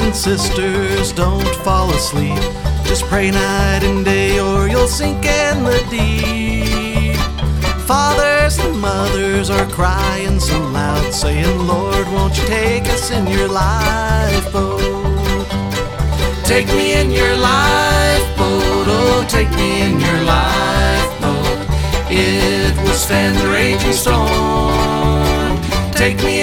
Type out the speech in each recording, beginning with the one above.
and sisters, don't fall asleep. Just pray night and day, or you'll sink in the deep. Fathers and mothers are crying so loud, saying, Lord, won't you take us in your lifeboat? Take me in your lifeboat, oh, take me in your lifeboat. It will stand the raging storm. Take me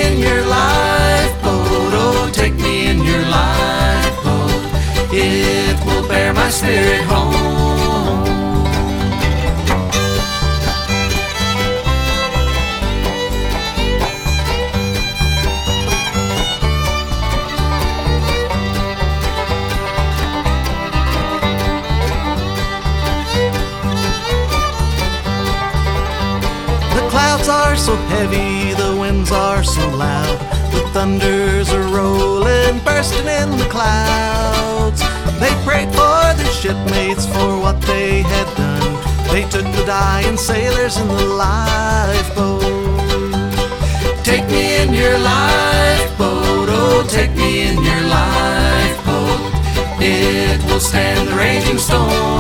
clouds are so heavy, the winds are so loud. The thunders are rolling, bursting in the clouds. They prayed for their shipmates for what they had done. They took the dying sailors in the lifeboat. Take me in your lifeboat, oh, take me in your lifeboat. It will stand the raging storm.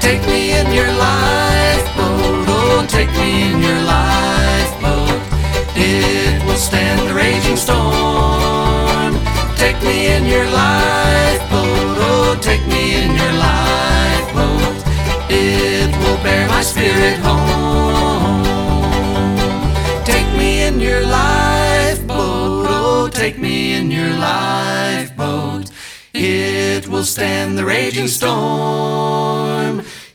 Take me in your lifeboat, oh, take me in your lifeboat. It will stand the raging storm. Take me in your lifeboat, oh, take me in your lifeboat. It will bear my spirit home. Take me in your lifeboat, oh, take me in your lifeboat. It will stand the raging storm.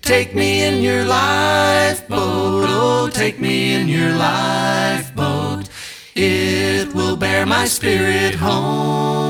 Take me in your lifeboat, oh, take me in your lifeboat. It will bear my spirit home.